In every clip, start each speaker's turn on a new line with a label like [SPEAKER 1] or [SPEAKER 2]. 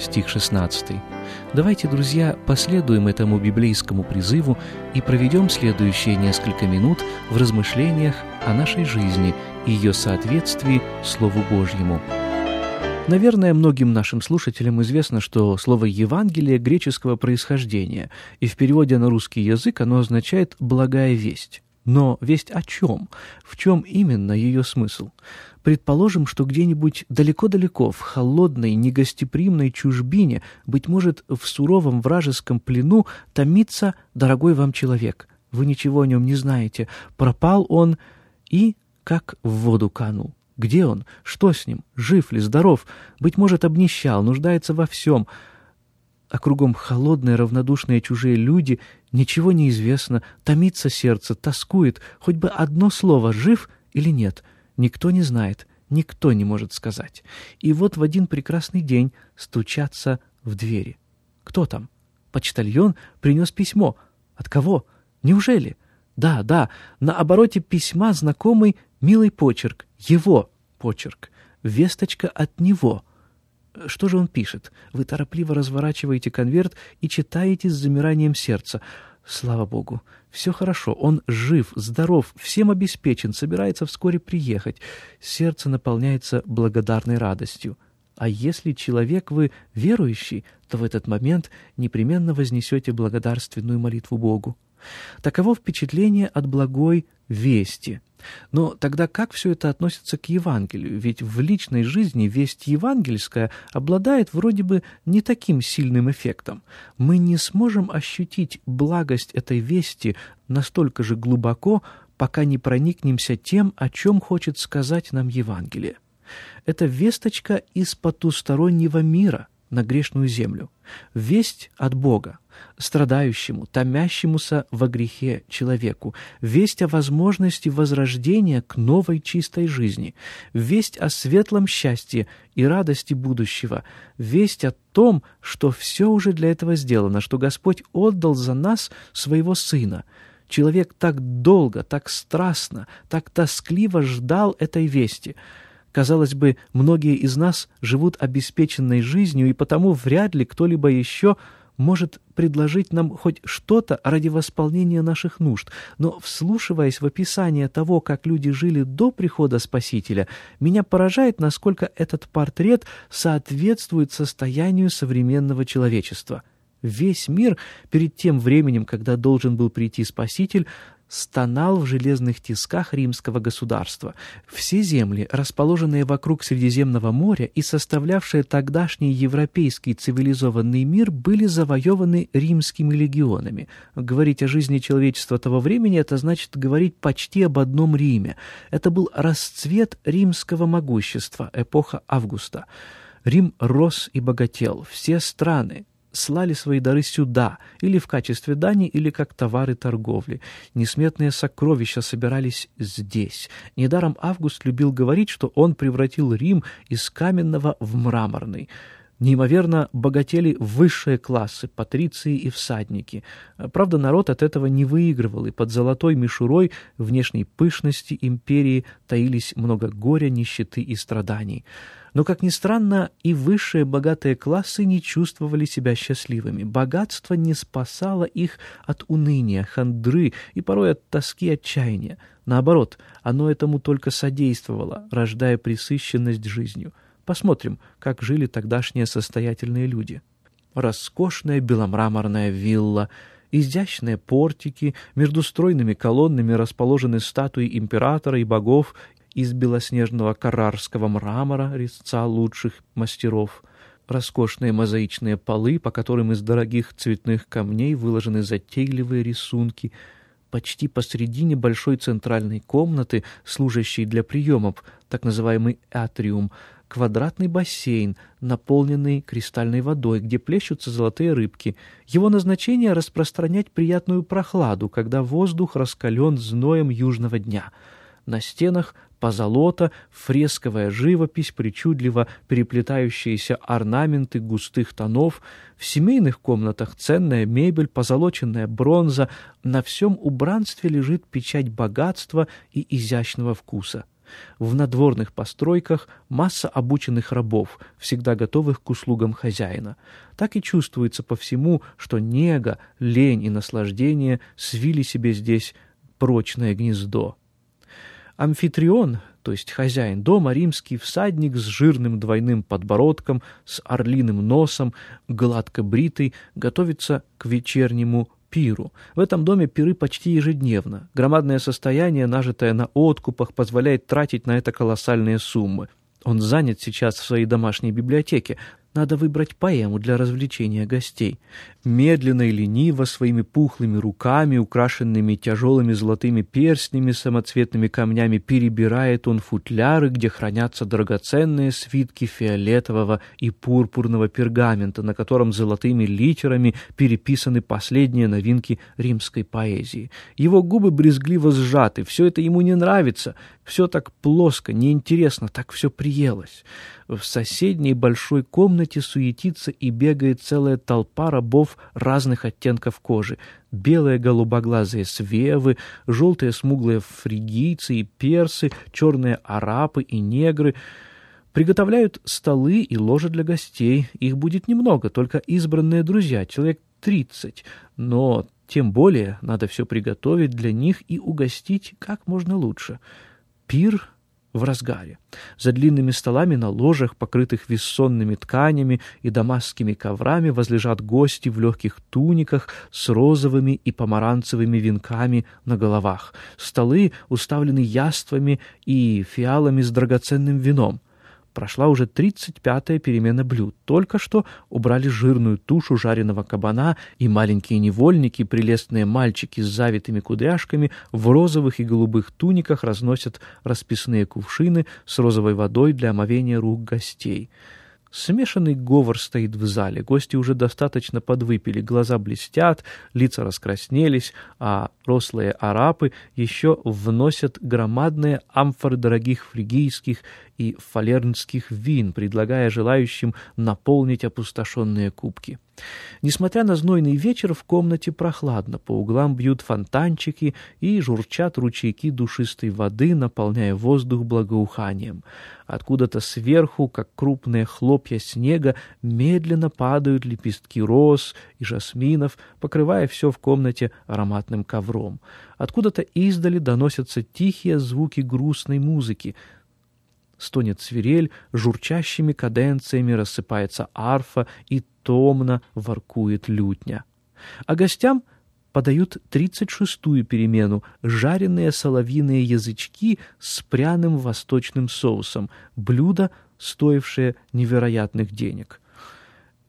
[SPEAKER 1] стих 16. Давайте, друзья, последуем этому библейскому призыву и проведем следующие несколько минут в размышлениях о нашей жизни и ее соответствии Слову Божьему. Наверное, многим нашим слушателям известно, что слово «Евангелие» греческого происхождения, и в переводе на русский язык оно означает «благая весть». Но весть о чем? В чем именно ее смысл? Предположим, что где-нибудь далеко-далеко, в холодной, негостеприимной чужбине, быть может, в суровом вражеском плену, томится дорогой вам человек. Вы ничего о нем не знаете. Пропал он и как в воду канул. Где он? Что с ним? Жив ли? Здоров? Быть может, обнищал, нуждается во всем. А кругом холодные, равнодушные чужие люди, ничего не известно, томится сердце, тоскует, хоть бы одно слово, жив или нет — Никто не знает, никто не может сказать. И вот в один прекрасный день стучатся в двери. Кто там? Почтальон принес письмо. От кого? Неужели? Да, да, на обороте письма знакомый милый почерк. Его почерк. Весточка от него. Что же он пишет? Вы торопливо разворачиваете конверт и читаете с замиранием сердца. Слава Богу, все хорошо, он жив, здоров, всем обеспечен, собирается вскоре приехать. Сердце наполняется благодарной радостью. А если человек вы верующий, то в этот момент непременно вознесете благодарственную молитву Богу. Таково впечатление от благой вести. Но тогда как все это относится к Евангелию? Ведь в личной жизни весть евангельская обладает вроде бы не таким сильным эффектом. Мы не сможем ощутить благость этой вести настолько же глубоко, пока не проникнемся тем, о чем хочет сказать нам Евангелие. Это весточка из потустороннего мира на грешную землю. Весть от Бога, страдающему, томящемуся во грехе человеку, весть о возможности возрождения к новой чистой жизни, весть о светлом счастье и радости будущего, весть о том, что все уже для этого сделано, что Господь отдал за нас своего Сына. Человек так долго, так страстно, так тоскливо ждал этой вести — Казалось бы, многие из нас живут обеспеченной жизнью, и потому вряд ли кто-либо еще может предложить нам хоть что-то ради восполнения наших нужд. Но, вслушиваясь в описание того, как люди жили до прихода Спасителя, меня поражает, насколько этот портрет соответствует состоянию современного человечества. Весь мир перед тем временем, когда должен был прийти Спаситель, стонал в железных тисках римского государства. Все земли, расположенные вокруг Средиземного моря и составлявшие тогдашний европейский цивилизованный мир, были завоеваны римскими легионами. Говорить о жизни человечества того времени – это значит говорить почти об одном Риме. Это был расцвет римского могущества, эпоха Августа. Рим рос и богател. Все страны, слали свои дары сюда, или в качестве дани, или как товары торговли. Несметные сокровища собирались здесь. Недаром Август любил говорить, что он превратил Рим из каменного в мраморный. Неимоверно богатели высшие классы, патриции и всадники. Правда, народ от этого не выигрывал, и под золотой мишурой внешней пышности империи таились много горя, нищеты и страданий. Но, как ни странно, и высшие богатые классы не чувствовали себя счастливыми. Богатство не спасало их от уныния, хандры и порой от тоски отчаяния. Наоборот, оно этому только содействовало, рождая присыщенность жизнью. Посмотрим, как жили тогдашние состоятельные люди. Роскошная беломраморная вилла — изящные портики, между стройными колоннами расположены статуи императора и богов из белоснежного карарского мрамора, резца лучших мастеров, роскошные мозаичные полы, по которым из дорогих цветных камней выложены затейливые рисунки, почти посредине большой центральной комнаты, служащей для приемов, так называемый атриум, квадратный бассейн, наполненный кристальной водой, где плещутся золотые рыбки. Его назначение — распространять приятную прохладу, когда воздух раскален зноем южного дня. На стенах позолота, фресковая живопись, причудливо переплетающиеся орнаменты густых тонов, в семейных комнатах ценная мебель, позолоченная бронза, на всем убранстве лежит печать богатства и изящного вкуса. В надворных постройках масса обученных рабов, всегда готовых к услугам хозяина. Так и чувствуется по всему, что нега, лень и наслаждение свили себе здесь прочное гнездо. Амфитрион, то есть хозяин дома, римский всадник с жирным двойным подбородком, с орлиным носом, гладко бритый, готовится к вечернему пиру. В этом доме пиры почти ежедневно. Громадное состояние, нажитое на откупах, позволяет тратить на это колоссальные суммы. Он занят сейчас в своей домашней библиотеке, надо выбрать поэму для развлечения гостей. Медленно и лениво, своими пухлыми руками, украшенными тяжелыми золотыми перстнями, самоцветными камнями, перебирает он футляры, где хранятся драгоценные свитки фиолетового и пурпурного пергамента, на котором золотыми литерами переписаны последние новинки римской поэзии. Его губы брезгливо сжаты, все это ему не нравится, все так плоско, неинтересно, так все приелось. В соседней большой комнате суетится и бегает целая толпа рабов разных оттенков кожи. Белые голубоглазые свевы, желтые смуглые фригийцы и персы, черные арапы и негры. Приготовляют столы и ложи для гостей. Их будет немного, только избранные друзья, человек тридцать. Но тем более надо все приготовить для них и угостить как можно лучше. Пир в разгаре. За длинными столами на ложах, покрытых виссонными тканями и дамасскими коврами, возлежат гости в легких туниках с розовыми и помаранцевыми венками на головах. Столы уставлены яствами и фиалами с драгоценным вином. Прошла уже тридцать пятая перемена блюд. Только что убрали жирную тушу жареного кабана, и маленькие невольники, прелестные мальчики с завитыми кудряшками, в розовых и голубых туниках разносят расписные кувшины с розовой водой для омовения рук гостей. Смешанный говор стоит в зале. Гости уже достаточно подвыпили, глаза блестят, лица раскраснелись, а рослые арапы еще вносят громадные амфоры дорогих фригийских и фалернских вин, предлагая желающим наполнить опустошенные кубки. Несмотря на знойный вечер, в комнате прохладно, по углам бьют фонтанчики и журчат ручейки душистой воды, наполняя воздух благоуханием. Откуда-то сверху, как крупные хлопья снега, медленно падают лепестки роз и жасминов, покрывая все в комнате ароматным ковром. Откуда-то издали доносятся тихие звуки грустной музыки — стонет свирель, журчащими каденциями рассыпается арфа и томно воркует лютня. А гостям подают тридцать шестую перемену — жареные соловьиные язычки с пряным восточным соусом, блюдо, стоившее невероятных денег.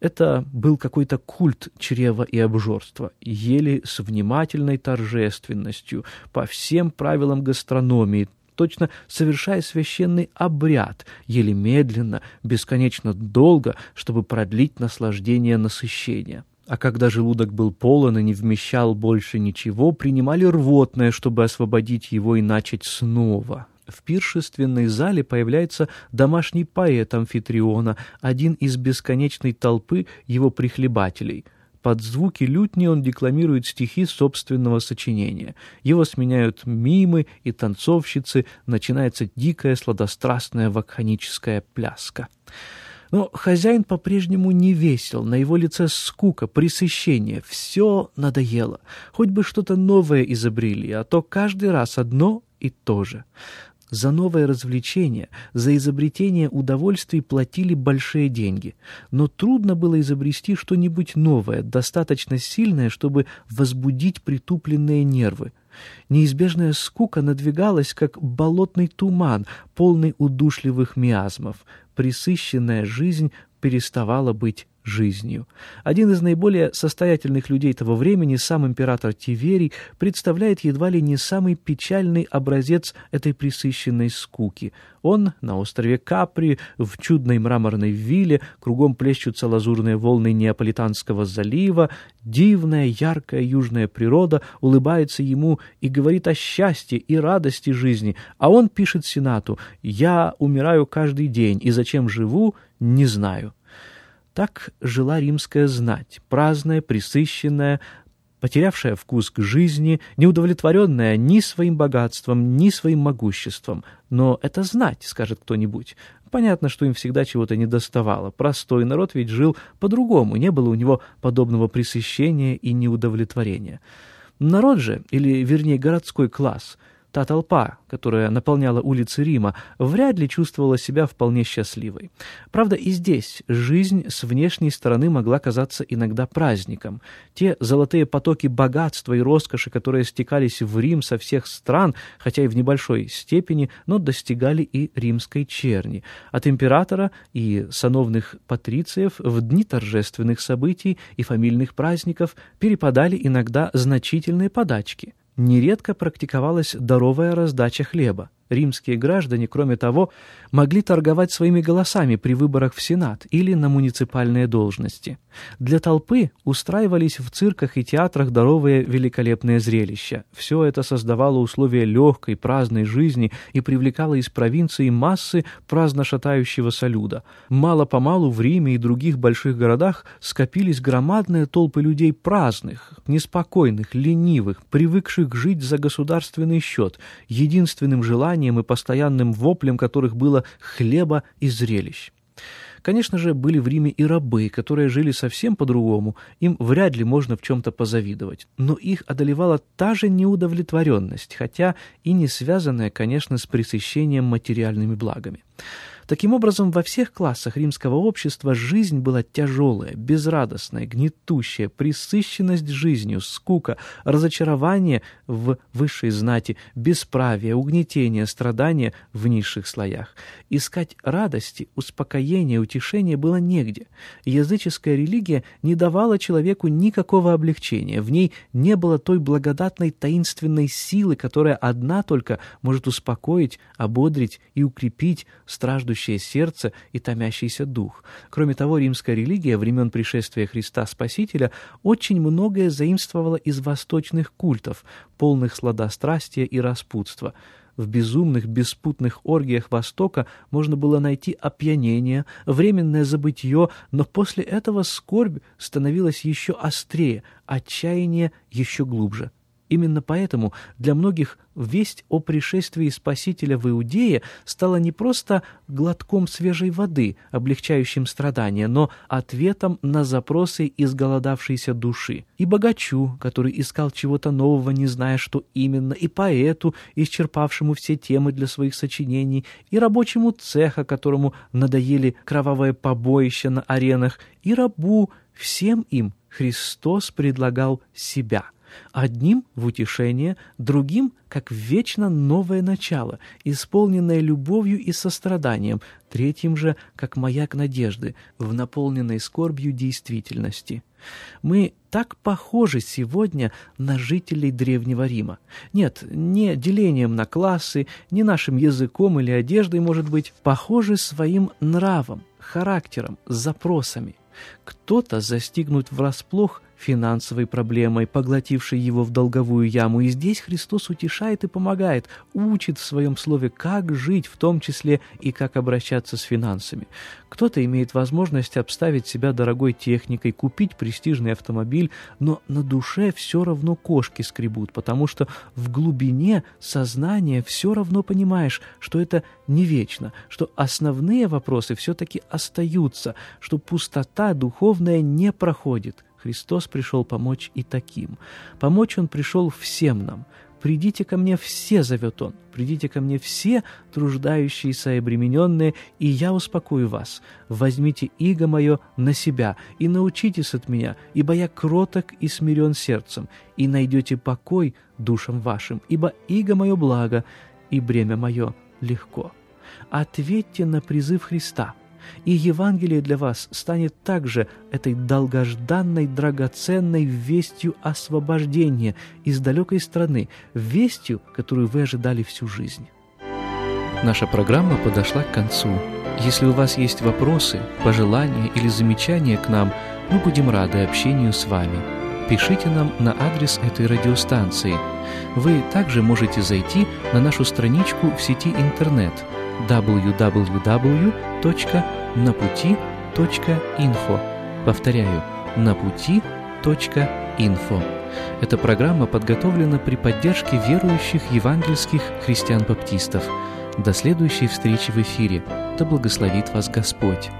[SPEAKER 1] Это был какой-то культ чрева и обжорства, ели с внимательной торжественностью, по всем правилам гастрономии, точно совершая священный обряд, еле медленно, бесконечно долго, чтобы продлить наслаждение насыщения. А когда желудок был полон и не вмещал больше ничего, принимали рвотное, чтобы освободить его и начать снова. В пиршественной зале появляется домашний поэт Амфитриона, один из бесконечной толпы его прихлебателей — под звуки лютни он декламирует стихи собственного сочинения. Его сменяют мимы и танцовщицы, начинается дикая сладострастная вакханическая пляска. Но хозяин по-прежнему не весел, на его лице скука, пресыщение, все надоело. Хоть бы что-то новое изобрели, а то каждый раз одно и то же. За новое развлечение, за изобретение удовольствий платили большие деньги. Но трудно было изобрести что-нибудь новое, достаточно сильное, чтобы возбудить притупленные нервы. Неизбежная скука надвигалась, как болотный туман, полный удушливых миазмов. Присыщенная жизнь переставала быть жизнью. Один из наиболее состоятельных людей того времени, сам император Тиверий, представляет едва ли не самый печальный образец этой присыщенной скуки. Он на острове Капри, в чудной мраморной вилле, кругом плещутся лазурные волны Неаполитанского залива, дивная, яркая южная природа улыбается ему и говорит о счастье и радости жизни, а он пишет Сенату «Я умираю каждый день, и зачем живу, не знаю». Так жила римская знать, праздная, присыщенная, потерявшая вкус к жизни, неудовлетворенная ни своим богатством, ни своим могуществом. Но это знать, скажет кто-нибудь. Понятно, что им всегда чего-то недоставало. Простой народ ведь жил по-другому, не было у него подобного присыщения и неудовлетворения. Народ же, или вернее городской класс – Та толпа, которая наполняла улицы Рима, вряд ли чувствовала себя вполне счастливой. Правда, и здесь жизнь с внешней стороны могла казаться иногда праздником. Те золотые потоки богатства и роскоши, которые стекались в Рим со всех стран, хотя и в небольшой степени, но достигали и римской черни. От императора и сановных патрициев в дни торжественных событий и фамильных праздников перепадали иногда значительные подачки нередко практиковалась даровая раздача хлеба. Римские граждане, кроме того, могли торговать своими голосами при выборах в Сенат или на муниципальные должности. Для толпы устраивались в цирках и театрах здоровые великолепные зрелища. Все это создавало условия легкой, праздной жизни и привлекало из провинции массы праздно шатающегося люда. Мало-помалу в Риме и других больших городах скопились громадные толпы людей праздных, неспокойных, ленивых, привыкших жить за государственный счет, единственным желанием желанием и постоянным воплем которых было хлеба и зрелищ. Конечно же, были в Риме и рабы, которые жили совсем по-другому, им вряд ли можно в чем-то позавидовать. Но их одолевала та же неудовлетворенность, хотя и не связанная, конечно, с пресыщением материальными благами. Таким образом, во всех классах римского общества жизнь была тяжелая, безрадостная, гнетущая, присыщенность жизнью, скука, разочарование в высшей знати, бесправие, угнетение, страдания в низших слоях. Искать радости, успокоения, утешения было негде. Языческая религия не давала человеку никакого облегчения, в ней не было той благодатной таинственной силы, которая одна только может успокоить, ободрить и укрепить страждущих страждущее сердце и томящийся дух. Кроме того, римская религия времен пришествия Христа Спасителя очень многое заимствовала из восточных культов, полных сладострастия и распутства. В безумных, беспутных оргиях Востока можно было найти опьянение, временное забытье, но после этого скорбь становилась еще острее, отчаяние еще глубже. Именно поэтому для многих весть о пришествии Спасителя в Иудее стала не просто глотком свежей воды, облегчающим страдания, но ответом на запросы изголодавшейся души. И богачу, который искал чего-то нового, не зная, что именно, и поэту, исчерпавшему все темы для своих сочинений, и рабочему цеха, которому надоели кровавое побоище на аренах, и рабу, всем им Христос предлагал себя – Одним в утешение, другим как вечно новое начало, исполненное любовью и состраданием, третьим же как маяк надежды в наполненной скорбью действительности. Мы так похожи сегодня на жителей Древнего Рима. Нет, не делением на классы, не нашим языком или одеждой, может быть, похожи своим нравом, характером, запросами. Кто-то застигнут врасплох финансовой проблемой, поглотившей его в долговую яму. И здесь Христос утешает и помогает, учит в своем слове, как жить, в том числе и как обращаться с финансами. Кто-то имеет возможность обставить себя дорогой техникой, купить престижный автомобиль, но на душе все равно кошки скребут, потому что в глубине сознания все равно понимаешь, что это не вечно, что основные вопросы все-таки остаются, что пустота духовная не проходит – Христос пришел помочь и таким. Помочь Он пришел всем нам. «Придите ко мне все», — зовет Он, — «придите ко мне все, труждающиеся и обремененные, и я успокою вас. Возьмите иго мое на себя и научитесь от меня, ибо я кроток и смирен сердцем, и найдете покой душам вашим, ибо иго мое благо, и бремя мое легко». Ответьте на призыв Христа — И Евангелие для вас станет также этой долгожданной, драгоценной вестью освобождения из далекой страны, вестью, которую вы ожидали всю жизнь. Наша программа подошла к концу. Если у вас есть вопросы, пожелания или замечания к нам, мы будем рады общению с вами. Пишите нам на адрес этой радиостанции. Вы также можете зайти на нашу страничку в сети интернет www.naputi.info. Повторяю, naputi.info. Эта программа подготовлена при поддержке верующих евангельских христиан-баптистов – до следующей встречи в эфире. Да благословит вас Господь!